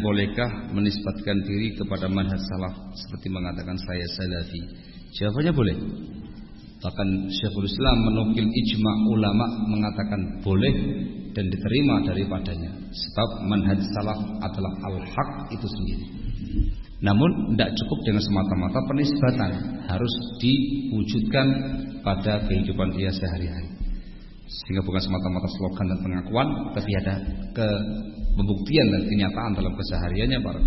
bolehkah menisbatkan diri kepada manhaj salaf seperti mengatakan saya salafi? Jawabannya boleh. Bahkan Syekhul Islam menukil ijma ulama mengatakan boleh dan diterima daripadanya. Sebab manhaj salaf adalah al-haq itu sendiri. Namun tidak cukup dengan semata-mata penisbatan, harus diwujudkan pada kehidupan dia sehari-hari. Sehingga bukan semata-mata slogan dan pengakuan, tapi ada ke pembuktian dan kenyataan dalam kesehariannya para